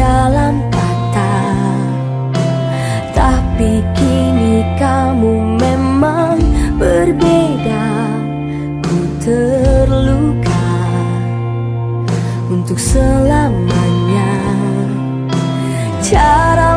dalam kata Tapi kini kamu memang berbeda. Ku terluka Untuk selamanya. Cara